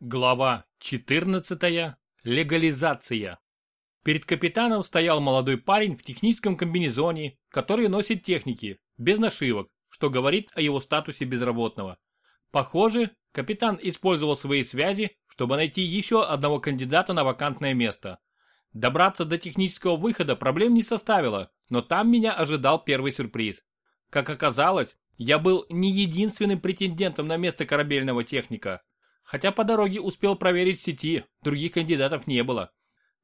Глава 14. Легализация. Перед капитаном стоял молодой парень в техническом комбинезоне, который носит техники, без нашивок, что говорит о его статусе безработного. Похоже, капитан использовал свои связи, чтобы найти еще одного кандидата на вакантное место. Добраться до технического выхода проблем не составило, но там меня ожидал первый сюрприз. Как оказалось, я был не единственным претендентом на место корабельного техника – Хотя по дороге успел проверить сети, других кандидатов не было.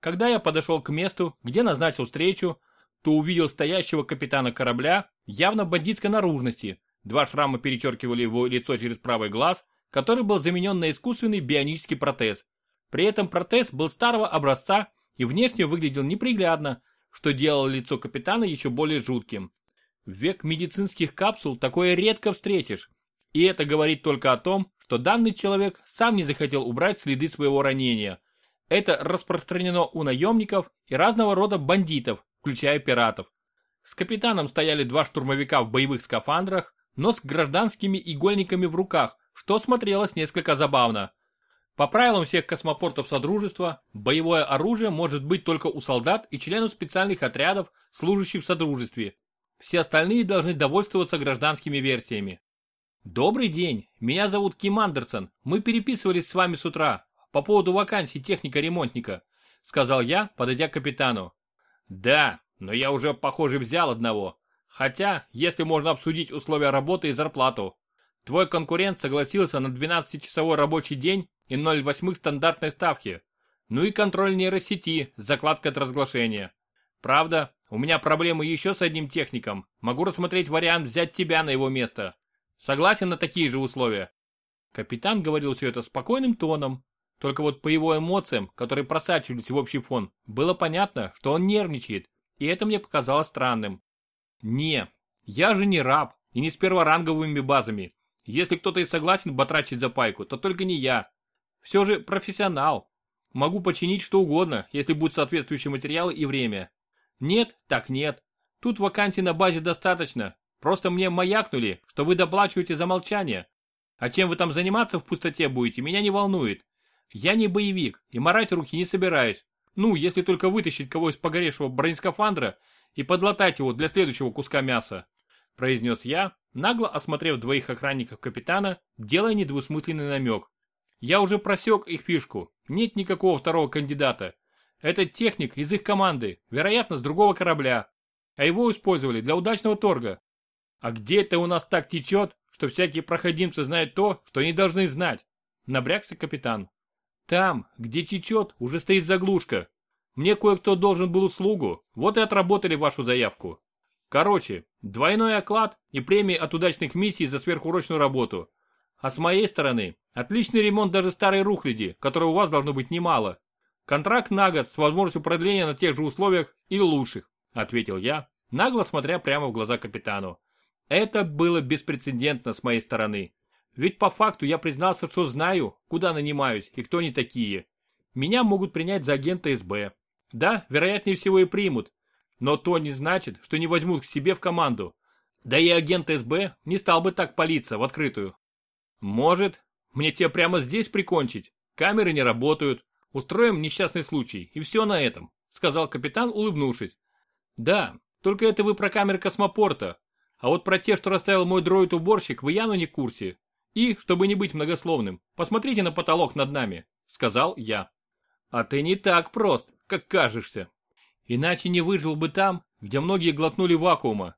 Когда я подошел к месту, где назначил встречу, то увидел стоящего капитана корабля, явно бандитской наружности. Два шрама перечеркивали его лицо через правый глаз, который был заменен на искусственный бионический протез. При этом протез был старого образца и внешне выглядел неприглядно, что делало лицо капитана еще более жутким. В век медицинских капсул такое редко встретишь. И это говорит только о том, что данный человек сам не захотел убрать следы своего ранения. Это распространено у наемников и разного рода бандитов, включая пиратов. С капитаном стояли два штурмовика в боевых скафандрах, но с гражданскими игольниками в руках, что смотрелось несколько забавно. По правилам всех космопортов Содружества, боевое оружие может быть только у солдат и членов специальных отрядов, служащих в Содружестве. Все остальные должны довольствоваться гражданскими версиями. «Добрый день, меня зовут Ким Андерсон, мы переписывались с вами с утра по поводу вакансии техника-ремонтника», сказал я, подойдя к капитану. «Да, но я уже, похоже, взял одного. Хотя, если можно обсудить условия работы и зарплату. Твой конкурент согласился на 12-часовой рабочий день и 0,8 стандартной ставки. Ну и контроль нейросети с закладкой от разглашения. Правда, у меня проблемы еще с одним техником. Могу рассмотреть вариант взять тебя на его место. Согласен на такие же условия?» Капитан говорил все это спокойным тоном, только вот по его эмоциям, которые просачивались в общий фон, было понятно, что он нервничает, и это мне показалось странным. «Не, я же не раб и не с перворанговыми базами. Если кто-то и согласен батрачить за пайку, то только не я. Все же профессионал. Могу починить что угодно, если будут соответствующие материалы и время. Нет, так нет. Тут вакансий на базе достаточно, Просто мне маякнули, что вы доплачиваете за молчание. А чем вы там заниматься в пустоте будете, меня не волнует. Я не боевик и марать руки не собираюсь. Ну, если только вытащить кого из погоревшего бронескафандра и подлатать его для следующего куска мяса», произнес я, нагло осмотрев двоих охранников капитана, делая недвусмысленный намек. «Я уже просек их фишку, нет никакого второго кандидата. Этот техник из их команды, вероятно, с другого корабля, а его использовали для удачного торга. А где это у нас так течет, что всякие проходимцы знают то, что они должны знать? Набрякся капитан. Там, где течет, уже стоит заглушка. Мне кое-кто должен был услугу, вот и отработали вашу заявку. Короче, двойной оклад и премии от удачных миссий за сверхурочную работу. А с моей стороны, отличный ремонт даже старой рухляди, которой у вас должно быть немало. Контракт на год с возможностью продления на тех же условиях или лучших, ответил я, нагло смотря прямо в глаза капитану. Это было беспрецедентно с моей стороны. Ведь по факту я признался, что знаю, куда нанимаюсь и кто они такие. Меня могут принять за агента СБ. Да, вероятнее всего и примут. Но то не значит, что не возьмут к себе в команду. Да и агент СБ не стал бы так палиться в открытую. Может, мне тебя прямо здесь прикончить? Камеры не работают. Устроим несчастный случай, и все на этом, сказал капитан, улыбнувшись. Да, только это вы про камеры космопорта, а вот про те, что расставил мой дроид-уборщик, вы явно не курсе. И, чтобы не быть многословным, посмотрите на потолок над нами, сказал я. А ты не так прост, как кажешься. Иначе не выжил бы там, где многие глотнули вакуума.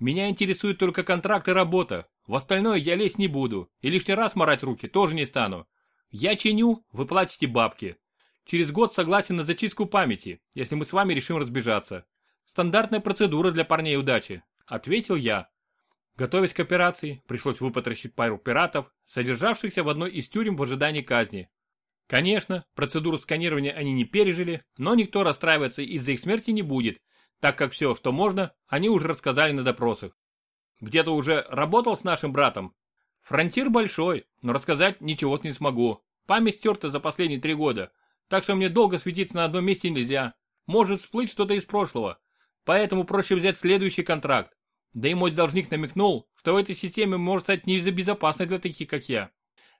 Меня интересует только контракт и работа. В остальное я лезть не буду, и лишний раз морать руки тоже не стану. Я чиню, вы платите бабки. Через год согласен на зачистку памяти, если мы с вами решим разбежаться. Стандартная процедура для парней удачи. Ответил я. Готовясь к операции, пришлось выпотрошить пару пиратов, содержавшихся в одной из тюрем в ожидании казни. Конечно, процедуру сканирования они не пережили, но никто расстраиваться из-за их смерти не будет, так как все, что можно, они уже рассказали на допросах. Где-то уже работал с нашим братом. Фронтир большой, но рассказать ничего не смогу. Память стерта за последние три года, так что мне долго светиться на одном месте нельзя. Может всплыть что-то из прошлого. Поэтому проще взять следующий контракт. Да и мой должник намекнул, что в этой системе может стать не безопасно для таких, как я.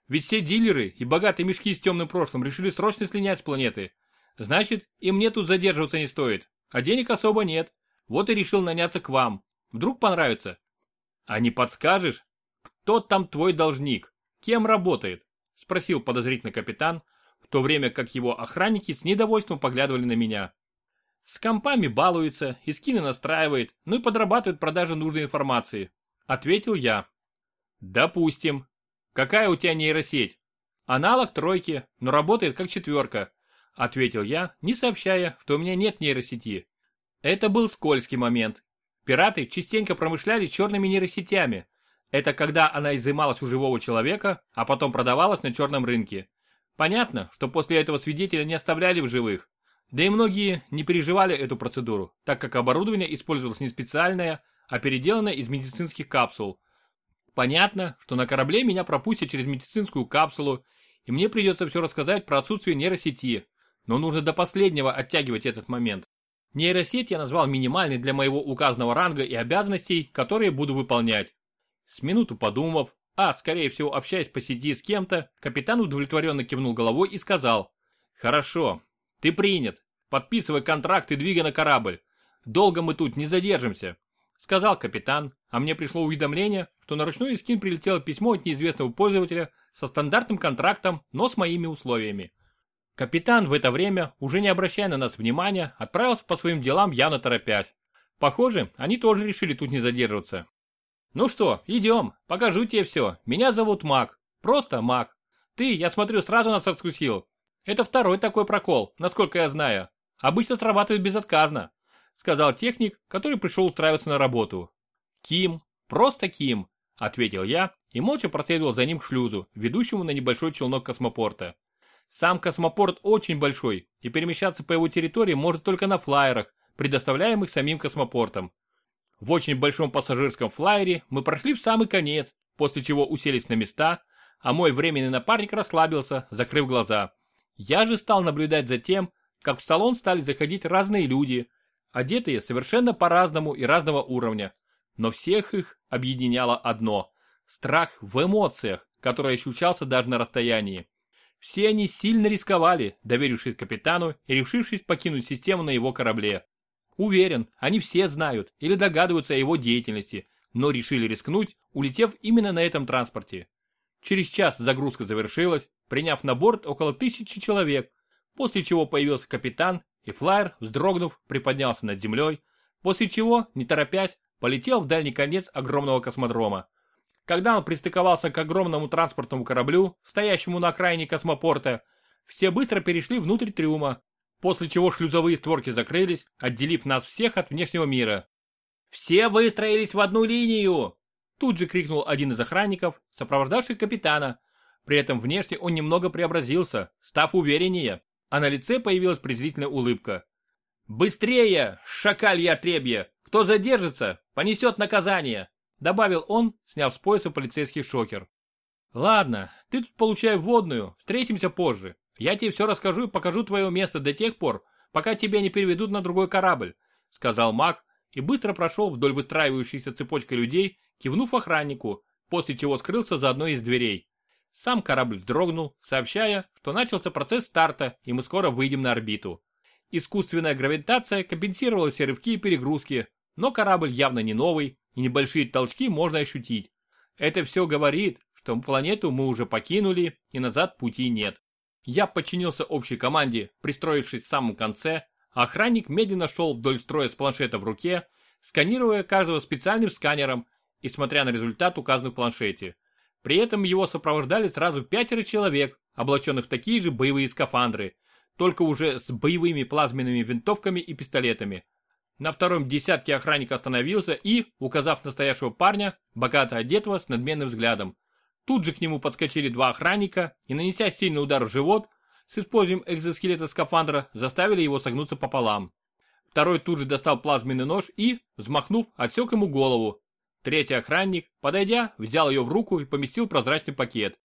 Ведь все дилеры и богатые мешки с темным прошлым решили срочно слинять с планеты. Значит, и мне тут задерживаться не стоит. А денег особо нет. Вот и решил наняться к вам. Вдруг понравится. А не подскажешь, кто там твой должник? Кем работает? Спросил подозрительно капитан, в то время как его охранники с недовольством поглядывали на меня. С компами балуется, и скины настраивает, ну и подрабатывает продажи нужной информации. Ответил я. Допустим. Какая у тебя нейросеть? Аналог тройки, но работает как четверка. Ответил я, не сообщая, что у меня нет нейросети. Это был скользкий момент. Пираты частенько промышляли черными нейросетями. Это когда она изымалась у живого человека, а потом продавалась на черном рынке. Понятно, что после этого свидетеля не оставляли в живых. Да и многие не переживали эту процедуру, так как оборудование использовалось не специальное, а переделанное из медицинских капсул. Понятно, что на корабле меня пропустят через медицинскую капсулу, и мне придется все рассказать про отсутствие нейросети, но нужно до последнего оттягивать этот момент. Нейросеть я назвал минимальной для моего указанного ранга и обязанностей, которые буду выполнять. С минуту подумав, а, скорее всего, общаясь по сети с кем-то, капитан удовлетворенно кивнул головой и сказал, «Хорошо, ты принят. Подписывай контракт и двигай на корабль. Долго мы тут не задержимся», сказал капитан, а мне пришло уведомление, что на ручной скин прилетело письмо от неизвестного пользователя со стандартным контрактом, но с моими условиями. Капитан в это время, уже не обращая на нас внимания, отправился по своим делам явно торопясь. Похоже, они тоже решили тут не задерживаться. Ну что, идем, покажу тебе все. Меня зовут Мак. Просто Мак. Ты, я смотрю, сразу нас раскусил. Это второй такой прокол, насколько я знаю. Обычно срабатывает безотказно, сказал техник, который пришел устраиваться на работу. Ким, просто Ким, ответил я и молча проследовал за ним к шлюзу, ведущему на небольшой челнок космопорта. Сам космопорт очень большой, и перемещаться по его территории может только на флайерах, предоставляемых самим космопортом. В очень большом пассажирском флайере мы прошли в самый конец, после чего уселись на места, а мой временный напарник расслабился, закрыв глаза. Я же стал наблюдать за тем, как в салон стали заходить разные люди, одетые совершенно по-разному и разного уровня. Но всех их объединяло одно – страх в эмоциях, который ощущался даже на расстоянии. Все они сильно рисковали, доверившись капитану и решившись покинуть систему на его корабле. Уверен, они все знают или догадываются о его деятельности, но решили рискнуть, улетев именно на этом транспорте. Через час загрузка завершилась, приняв на борт около тысячи человек, после чего появился капитан, и флайер, вздрогнув, приподнялся над землей, после чего, не торопясь, полетел в дальний конец огромного космодрома. Когда он пристыковался к огромному транспортному кораблю, стоящему на окраине космопорта, все быстро перешли внутрь трюма, после чего шлюзовые створки закрылись, отделив нас всех от внешнего мира. «Все выстроились в одну линию!» Тут же крикнул один из охранников, сопровождавший капитана. При этом внешне он немного преобразился, став увереннее, а на лице появилась презрительная улыбка. «Быстрее, шакалья отребье! Кто задержится, понесет наказание!» Добавил он, сняв с пояса полицейский шокер. «Ладно, ты тут получай водную, встретимся позже. Я тебе все расскажу и покажу твое место до тех пор, пока тебя не переведут на другой корабль», сказал маг и быстро прошел вдоль выстраивающейся цепочкой людей, кивнув охраннику, после чего скрылся за одной из дверей. Сам корабль вздрогнул, сообщая, что начался процесс старта и мы скоро выйдем на орбиту. Искусственная гравитация компенсировала все рывки и перегрузки, но корабль явно не новый, и небольшие толчки можно ощутить. Это все говорит, что планету мы уже покинули и назад пути нет. Я подчинился общей команде, пристроившись в самом конце, а охранник медленно шел вдоль строя с планшета в руке, сканируя каждого специальным сканером и смотря на результат указанный в планшете. При этом его сопровождали сразу пятеро человек, облаченных в такие же боевые скафандры, только уже с боевыми плазменными винтовками и пистолетами. На втором десятке охранник остановился и, указав настоящего парня, богато одетого с надменным взглядом, тут же к нему подскочили два охранника и, нанеся сильный удар в живот, с использованием экзоскелета скафандра, заставили его согнуться пополам. Второй тут же достал плазменный нож и, взмахнув, отсек ему голову. Третий охранник, подойдя, взял ее в руку и поместил в прозрачный пакет.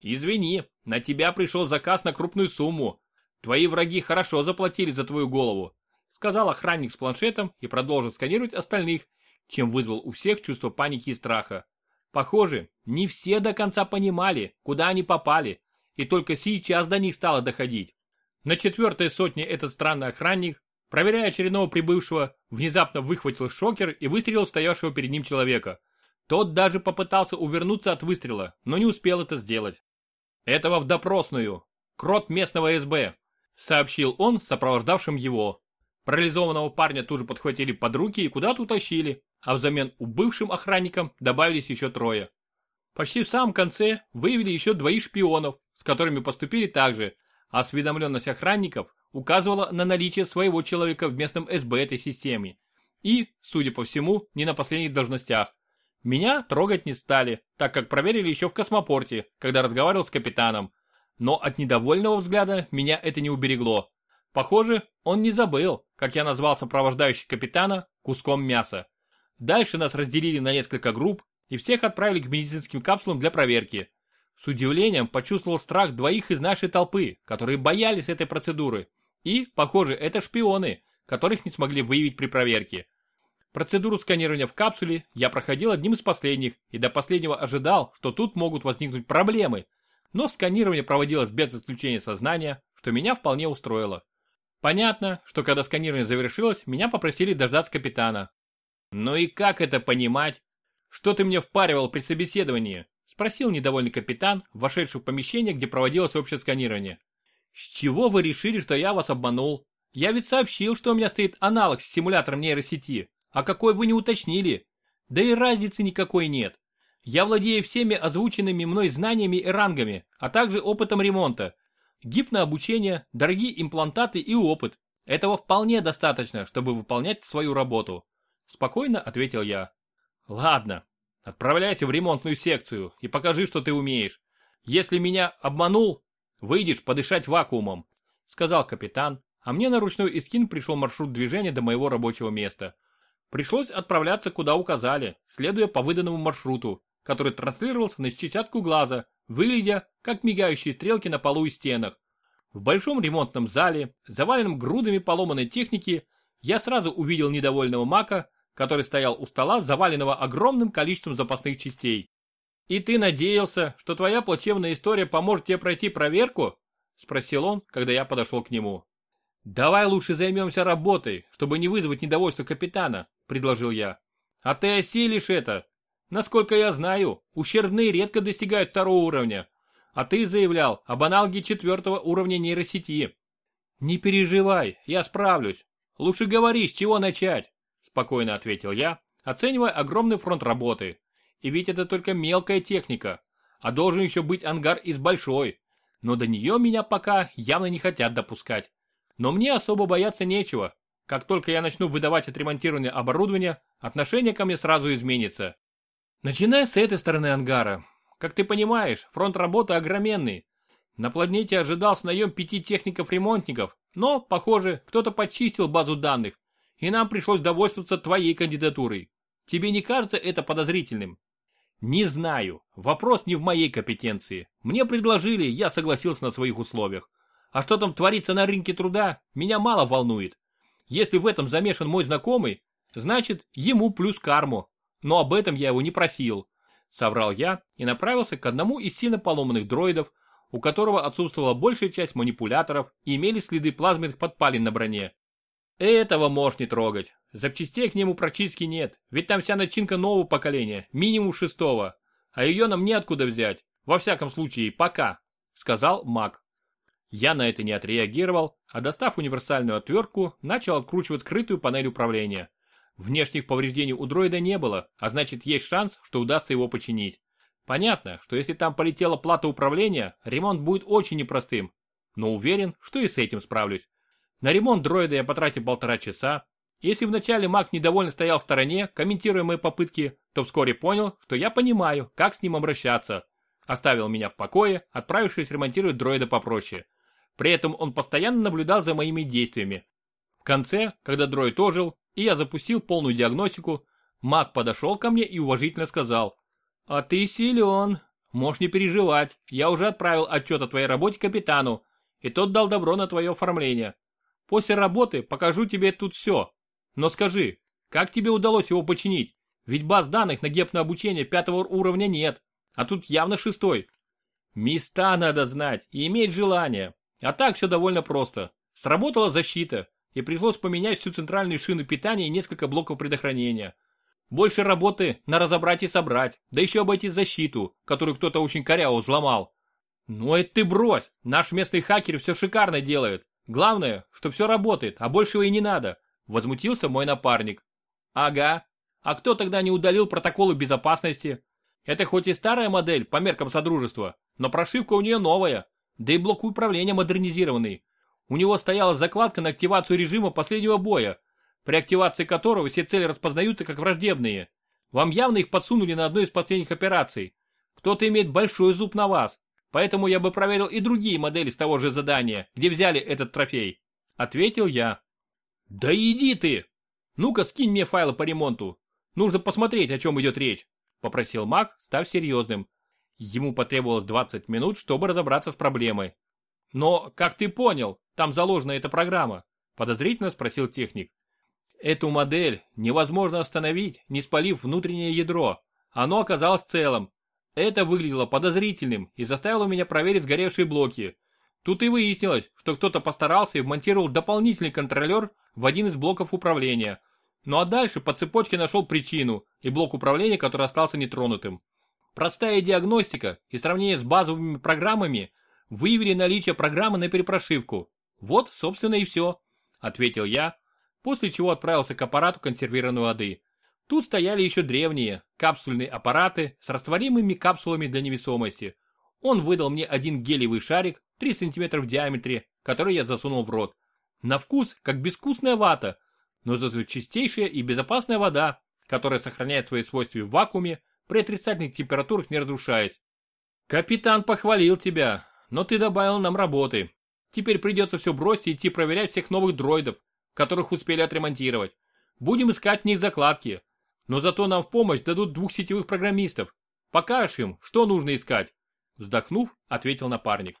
«Извини, на тебя пришел заказ на крупную сумму. Твои враги хорошо заплатили за твою голову сказал охранник с планшетом и продолжил сканировать остальных, чем вызвал у всех чувство паники и страха. Похоже, не все до конца понимали, куда они попали, и только сейчас до них стало доходить. На четвертой сотне этот странный охранник, проверяя очередного прибывшего, внезапно выхватил шокер и выстрелил стоявшего перед ним человека. Тот даже попытался увернуться от выстрела, но не успел это сделать. «Этого в допросную! Крот местного СБ!» сообщил он сопровождавшим его. Парализованного парня тут же подхватили под руки и куда-то утащили, а взамен убывшим охранникам добавились еще трое. Почти в самом конце выявили еще двоих шпионов, с которыми поступили так же, осведомленность охранников указывала на наличие своего человека в местном СБ этой системе. И, судя по всему, не на последних должностях. Меня трогать не стали, так как проверили еще в космопорте, когда разговаривал с капитаном. Но от недовольного взгляда меня это не уберегло. Похоже, он не забыл, как я назвал сопровождающий капитана куском мяса. Дальше нас разделили на несколько групп и всех отправили к медицинским капсулам для проверки. С удивлением почувствовал страх двоих из нашей толпы, которые боялись этой процедуры. И, похоже, это шпионы, которых не смогли выявить при проверке. Процедуру сканирования в капсуле я проходил одним из последних и до последнего ожидал, что тут могут возникнуть проблемы. Но сканирование проводилось без отключения сознания, что меня вполне устроило. Понятно, что когда сканирование завершилось, меня попросили дождаться капитана. Ну и как это понимать? Что ты мне впаривал при собеседовании? Спросил недовольный капитан, вошедший в помещение, где проводилось общее сканирование. С чего вы решили, что я вас обманул? Я ведь сообщил, что у меня стоит аналог с симулятором нейросети. А какой вы не уточнили? Да и разницы никакой нет. Я владею всеми озвученными мной знаниями и рангами, а также опытом ремонта. Гипнообучение, дорогие имплантаты и опыт. Этого вполне достаточно, чтобы выполнять свою работу. Спокойно ответил я. Ладно, отправляйся в ремонтную секцию и покажи, что ты умеешь. Если меня обманул, выйдешь подышать вакуумом, сказал капитан, а мне на ручной искин пришел маршрут движения до моего рабочего места. Пришлось отправляться куда указали, следуя по выданному маршруту, который транслировался на сетчатку глаза, выглядя как мигающие стрелки на полу и стенах. В большом ремонтном зале, заваленном грудами поломанной техники, я сразу увидел недовольного Мака, который стоял у стола, заваленного огромным количеством запасных частей. «И ты надеялся, что твоя плачевная история поможет тебе пройти проверку?» – спросил он, когда я подошел к нему. «Давай лучше займемся работой, чтобы не вызвать недовольство капитана», – предложил я. «А ты осилишь это. Насколько я знаю, ущербные редко достигают второго уровня. А ты заявлял об аналоге четвертого уровня нейросети». «Не переживай, я справлюсь. Лучше говори, с чего начать», – спокойно ответил я, оценивая огромный фронт работы. И ведь это только мелкая техника, а должен еще быть ангар из большой. Но до нее меня пока явно не хотят допускать. Но мне особо бояться нечего, как только я начну выдавать отремонтированное оборудование, отношение ко мне сразу изменится. Начиная с этой стороны ангара. Как ты понимаешь, фронт работы огроменный. На планете ожидался наем пяти техников-ремонтников, но, похоже, кто-то почистил базу данных, и нам пришлось довольствоваться твоей кандидатурой. Тебе не кажется это подозрительным? Не знаю. Вопрос не в моей компетенции. Мне предложили, я согласился на своих условиях. А что там творится на рынке труда, меня мало волнует. Если в этом замешан мой знакомый, значит, ему плюс карму. Но об этом я его не просил. Соврал я и направился к одному из сильно поломанных дроидов, у которого отсутствовала большая часть манипуляторов и имели следы плазменных подпалин на броне. Этого можешь не трогать. Запчастей к нему практически нет, ведь там вся начинка нового поколения, минимум шестого. А ее нам неоткуда взять, во всяком случае, пока, сказал маг. Я на это не отреагировал, а достав универсальную отвертку, начал откручивать скрытую панель управления. Внешних повреждений у дроида не было, а значит есть шанс, что удастся его починить. Понятно, что если там полетела плата управления, ремонт будет очень непростым. Но уверен, что и с этим справлюсь. На ремонт дроида я потратил полтора часа. Если вначале маг недовольно стоял в стороне, комментируя мои попытки, то вскоре понял, что я понимаю, как с ним обращаться. Оставил меня в покое, отправившись ремонтировать дроида попроще. При этом он постоянно наблюдал за моими действиями. В конце, когда дроид ожил, и я запустил полную диагностику, маг подошел ко мне и уважительно сказал, «А ты силен, можешь не переживать, я уже отправил отчет о твоей работе капитану, и тот дал добро на твое оформление. После работы покажу тебе тут все. Но скажи, как тебе удалось его починить? Ведь баз данных на гепное обучение пятого уровня нет, а тут явно шестой. Места надо знать и иметь желание. А так все довольно просто. Сработала защита, и пришлось поменять всю центральную шину питания и несколько блоков предохранения. Больше работы на разобрать и собрать, да еще обойти защиту, которую кто-то очень коряво взломал. Ну это ты брось, наш местный хакер все шикарно делает. Главное, что все работает, а большего и не надо, возмутился мой напарник. Ага, а кто тогда не удалил протоколы безопасности? Это хоть и старая модель по меркам Содружества, но прошивка у нее новая, да и блок управления модернизированный. У него стояла закладка на активацию режима последнего боя, при активации которого все цели распознаются как враждебные. Вам явно их подсунули на одной из последних операций. Кто-то имеет большой зуб на вас, поэтому я бы проверил и другие модели с того же задания, где взяли этот трофей. Ответил я. Да иди ты! Ну-ка скинь мне файлы по ремонту. Нужно посмотреть, о чем идет речь. Попросил Мак, став серьезным. Ему потребовалось 20 минут, чтобы разобраться с проблемой. Но, как ты понял, там заложена эта программа? Подозрительно спросил техник. Эту модель невозможно остановить, не спалив внутреннее ядро. Оно оказалось целым. Это выглядело подозрительным и заставило меня проверить сгоревшие блоки. Тут и выяснилось, что кто-то постарался и вмонтировал дополнительный контролер в один из блоков управления. Ну а дальше по цепочке нашел причину и блок управления, который остался нетронутым. Простая диагностика и сравнение с базовыми программами выявили наличие программы на перепрошивку. Вот, собственно, и все, ответил я, после чего отправился к аппарату консервированной воды. Тут стояли еще древние, капсульные аппараты с растворимыми капсулами для невесомости. Он выдал мне один гелевый шарик 3 см в диаметре, который я засунул в рот. На вкус, как безвкусная вата, но зато чистейшая и безопасная вода, которая сохраняет свои свойства в вакууме, при отрицательных температурах не разрушаясь. Капитан похвалил тебя, но ты добавил нам работы. Теперь придется все бросить и идти проверять всех новых дроидов, которых успели отремонтировать. Будем искать в них закладки. Но зато нам в помощь дадут двух сетевых программистов. Покажешь им, что нужно искать. Вздохнув, ответил напарник.